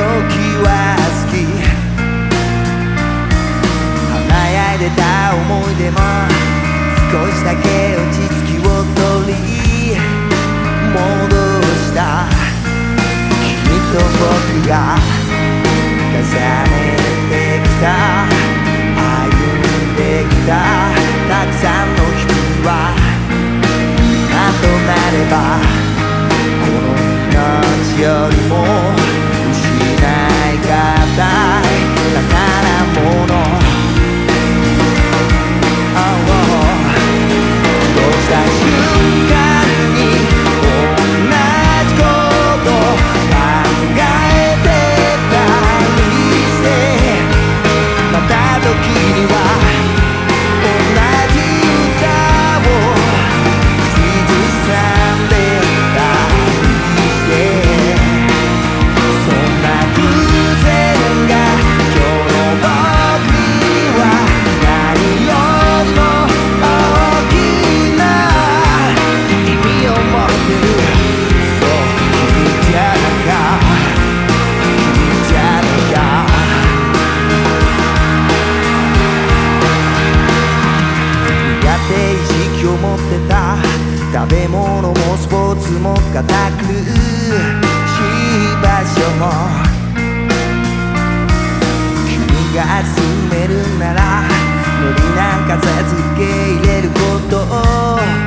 は好き。華やいでた思い出も少しだけ落ち着いて持ってた食べ物もスポーツも堅苦しい場所も君が住めるなら無理なんか授け入れること